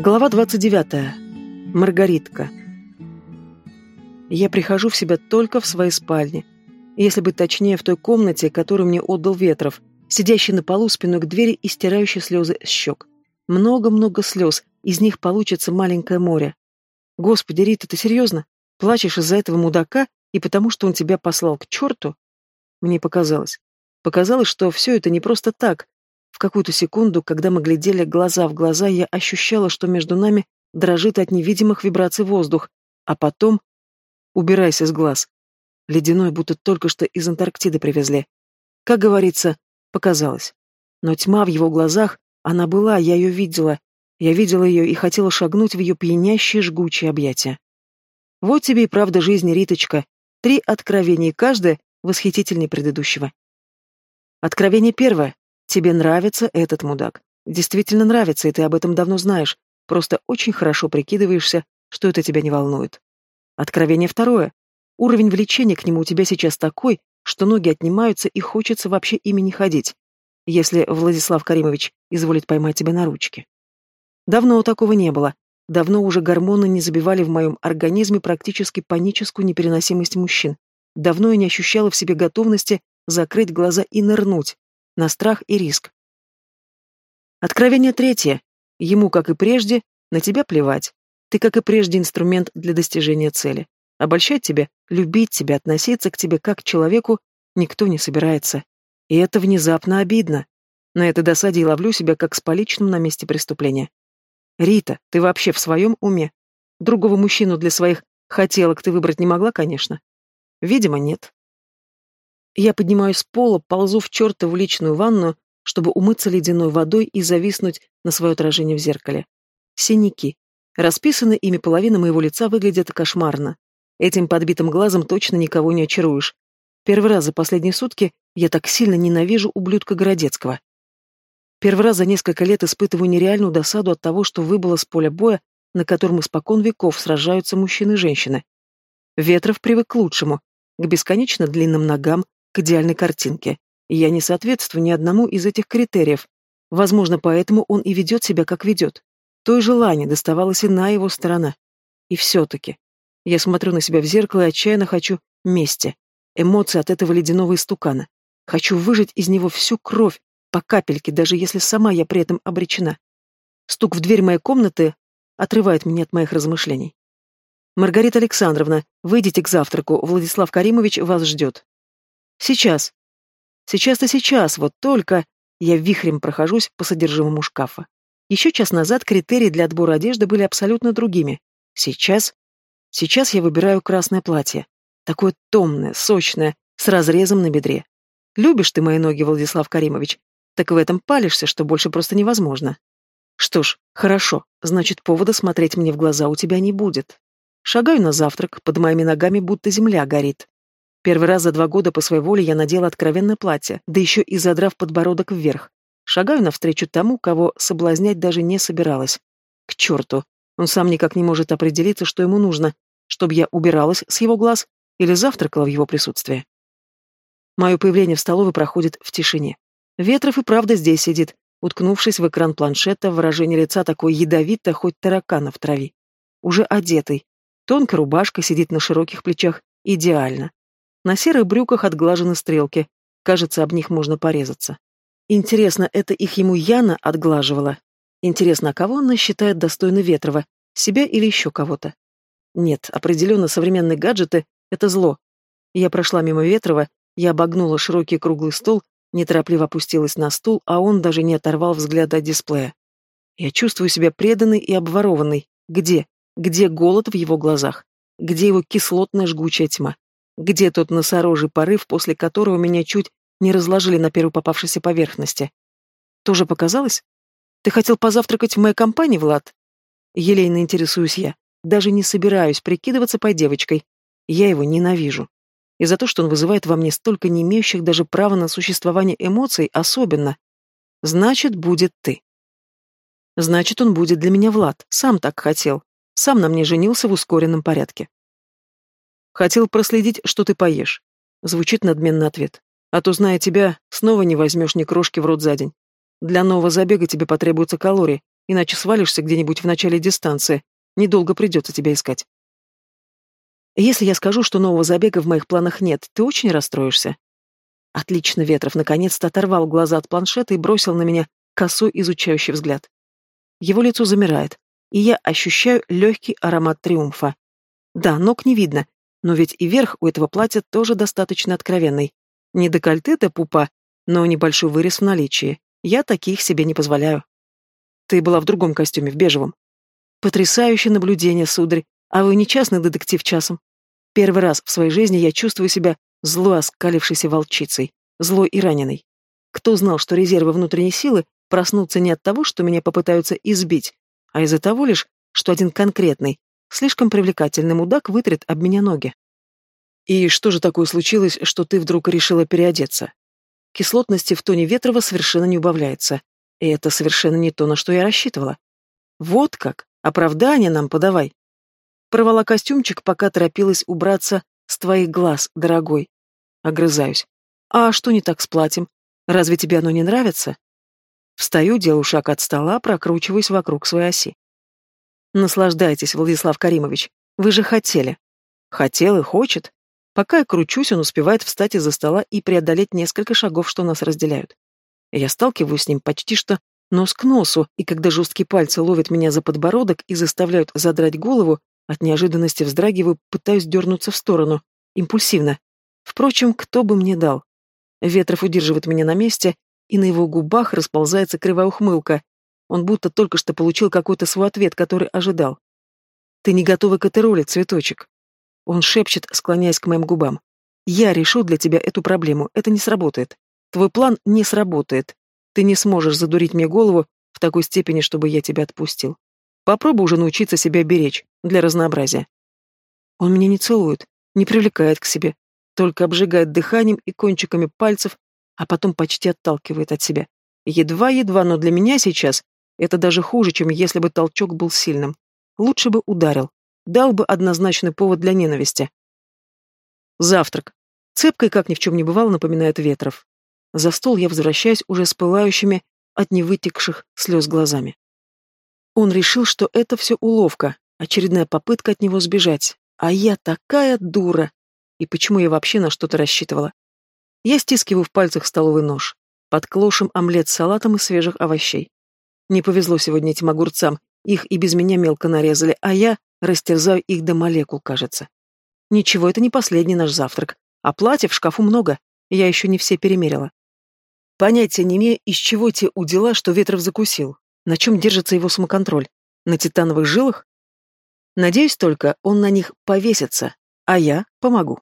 Глава 29. Маргаритка. Я прихожу в себя только в своей спальне. Если быть точнее, в той комнате, которую мне отдал Ветров, сидящий на полу спиной к двери и стирающий слезы с щек. Много-много слез, из них получится маленькое море. Господи, Рита, ты серьезно? Плачешь из-за этого мудака и потому, что он тебя послал к черту? Мне показалось. Показалось, что все это не просто так, в какую-то секунду, когда мы глядели глаза в глаза, я ощущала, что между нами дрожит от невидимых вибраций воздух, а потом... Убирайся с глаз. Ледяной, будто только что из Антарктиды привезли. Как говорится, показалось. Но тьма в его глазах, она была, я ее видела. Я видела ее и хотела шагнуть в ее пьянящие жгучие объятия. Вот тебе и правда жизни, Риточка. Три откровения, каждое восхитительнее предыдущего. Откровение первое. Тебе нравится этот мудак. Действительно нравится, и ты об этом давно знаешь. Просто очень хорошо прикидываешься, что это тебя не волнует. Откровение второе. Уровень влечения к нему у тебя сейчас такой, что ноги отнимаются и хочется вообще ими не ходить, если Владислав Каримович изволит поймать тебя на ручки. Давно такого не было. Давно уже гормоны не забивали в моем организме практически паническую непереносимость мужчин. Давно я не ощущала в себе готовности закрыть глаза и нырнуть, на страх и риск. Откровение третье. Ему, как и прежде, на тебя плевать. Ты, как и прежде, инструмент для достижения цели. Обольщать тебя, любить тебя, относиться к тебе как к человеку никто не собирается. И это внезапно обидно. На этой досаде ловлю себя как с поличным на месте преступления. Рита, ты вообще в своем уме? Другого мужчину для своих хотелок ты выбрать не могла, конечно? Видимо, нет. Я поднимаюсь с пола, ползу в чертову личную ванну, чтобы умыться ледяной водой и зависнуть на свое отражение в зеркале. Синяки. Расписаны ими половина моего лица выглядит кошмарно. Этим подбитым глазом точно никого не очаруешь. Первый раз за последние сутки я так сильно ненавижу ублюдка Городецкого. Первый раз за несколько лет испытываю нереальную досаду от того, что выбыло с поля боя, на котором испокон веков сражаются мужчины и женщины. Ветров привык к лучшему, к бесконечно длинным ногам, к идеальной картинке. я не соответствую ни одному из этих критериев. Возможно, поэтому он и ведет себя, как ведет. То и желание доставалось и на его сторона. И все-таки. Я смотрю на себя в зеркало и отчаянно хочу мести. Эмоции от этого ледяного истукана. Хочу выжать из него всю кровь, по капельке, даже если сама я при этом обречена. Стук в дверь моей комнаты отрывает меня от моих размышлений. «Маргарита Александровна, выйдите к завтраку, Владислав Каримович вас ждет». Сейчас. Сейчас-то сейчас, вот только я вихрем прохожусь по содержимому шкафа. Еще час назад критерии для отбора одежды были абсолютно другими. Сейчас... Сейчас я выбираю красное платье. Такое томное, сочное, с разрезом на бедре. Любишь ты мои ноги, Владислав Каримович? Так в этом палишься, что больше просто невозможно. Что ж, хорошо, значит, повода смотреть мне в глаза у тебя не будет. Шагаю на завтрак, под моими ногами будто земля горит. Первый раз за два года по своей воле я надела откровенное платье, да еще и задрав подбородок вверх. Шагаю навстречу тому, кого соблазнять даже не собиралась. К черту. Он сам никак не может определиться, что ему нужно, чтобы я убиралась с его глаз или завтракала в его присутствии. Мое появление в столовой проходит в тишине. Ветров и правда здесь сидит, уткнувшись в экран планшета, выражение лица такое ядовито, хоть таракана в траве. Уже одетый. Тонкая рубашка сидит на широких плечах. Идеально. На серых брюках отглажены стрелки. Кажется, об них можно порезаться. Интересно, это их ему Яна отглаживала? Интересно, а кого она считает достойной Ветрова? Себя или еще кого-то? Нет, определенно современные гаджеты — это зло. Я прошла мимо Ветрова, я обогнула широкий круглый стол, неторопливо опустилась на стул, а он даже не оторвал взгляда от дисплея. Я чувствую себя преданной и обворованной. Где? Где голод в его глазах? Где его кислотная жгучая тьма? Где тот носорожий порыв, после которого меня чуть не разложили на первой попавшейся поверхности? Тоже показалось? Ты хотел позавтракать в моей компании, Влад? Елейно интересуюсь я. Даже не собираюсь прикидываться по девочкой. Я его ненавижу. И за то, что он вызывает во мне столько не имеющих даже права на существование эмоций, особенно. Значит, будет ты. Значит, он будет для меня Влад. Сам так хотел. Сам на мне женился в ускоренном порядке. Хотел проследить, что ты поешь. Звучит надменный ответ. А то, зная тебя, снова не возьмешь ни крошки в рот за день. Для нового забега тебе потребуются калории, иначе свалишься где-нибудь в начале дистанции. Недолго придется тебя искать. Если я скажу, что нового забега в моих планах нет, ты очень расстроишься. Отлично, Ветров наконец-то оторвал глаза от планшета и бросил на меня косой изучающий взгляд. Его лицо замирает, и я ощущаю легкий аромат триумфа. Да, ног не видно, но ведь и верх у этого платья тоже достаточно откровенный. Не декольте до пупа, но небольшой вырез в наличии. Я таких себе не позволяю. Ты была в другом костюме, в бежевом. Потрясающее наблюдение, сударь. А вы не частный детектив часом? Первый раз в своей жизни я чувствую себя злой оскалившейся волчицей, злой и раненой. Кто знал, что резервы внутренней силы проснутся не от того, что меня попытаются избить, а из-за того лишь, что один конкретный, слишком привлекательный мудак вытрет об меня ноги. И что же такое случилось, что ты вдруг решила переодеться? Кислотности в тоне Ветрова совершенно не убавляется. И это совершенно не то, на что я рассчитывала. Вот как? Оправдание нам подавай. Порвала костюмчик, пока торопилась убраться с твоих глаз, дорогой. Огрызаюсь. А что не так с платьем? Разве тебе оно не нравится? Встаю, делаю шаг от стола, прокручиваюсь вокруг своей оси. Наслаждайтесь, Владислав Каримович. Вы же хотели. Хотел и хочет. Пока я кручусь, он успевает встать из-за стола и преодолеть несколько шагов, что нас разделяют. Я сталкиваюсь с ним почти что нос к носу, и когда жесткие пальцы ловят меня за подбородок и заставляют задрать голову, от неожиданности вздрагиваю, пытаюсь дернуться в сторону. Импульсивно. Впрочем, кто бы мне дал? Ветров удерживает меня на месте, и на его губах расползается кривая ухмылка. Он будто только что получил какой-то свой ответ, который ожидал. «Ты не готова к этой роли, цветочек. Он шепчет, склоняясь к моим губам. «Я решу для тебя эту проблему. Это не сработает. Твой план не сработает. Ты не сможешь задурить мне голову в такой степени, чтобы я тебя отпустил. Попробуй уже научиться себя беречь, для разнообразия». Он меня не целует, не привлекает к себе, только обжигает дыханием и кончиками пальцев, а потом почти отталкивает от себя. Едва-едва, но для меня сейчас это даже хуже, чем если бы толчок был сильным. Лучше бы ударил дал бы однозначный повод для ненависти. Завтрак. Цепкой, как ни в чем не бывало, напоминает Ветров. За стол я возвращаюсь уже с пылающими от невытекших слез глазами. Он решил, что это все уловка, очередная попытка от него сбежать. А я такая дура! И почему я вообще на что-то рассчитывала? Я стискиваю в пальцах столовый нож. Под клошем омлет с салатом и свежих овощей. Не повезло сегодня этим огурцам, их и без меня мелко нарезали, а я Растерзаю их до молекул, кажется. Ничего, это не последний наш завтрак. А платьев в шкафу много. Я еще не все перемерила. Понятия не имею, из чего те удила, что Ветров закусил. На чем держится его самоконтроль? На титановых жилах? Надеюсь только, он на них повесится, а я помогу.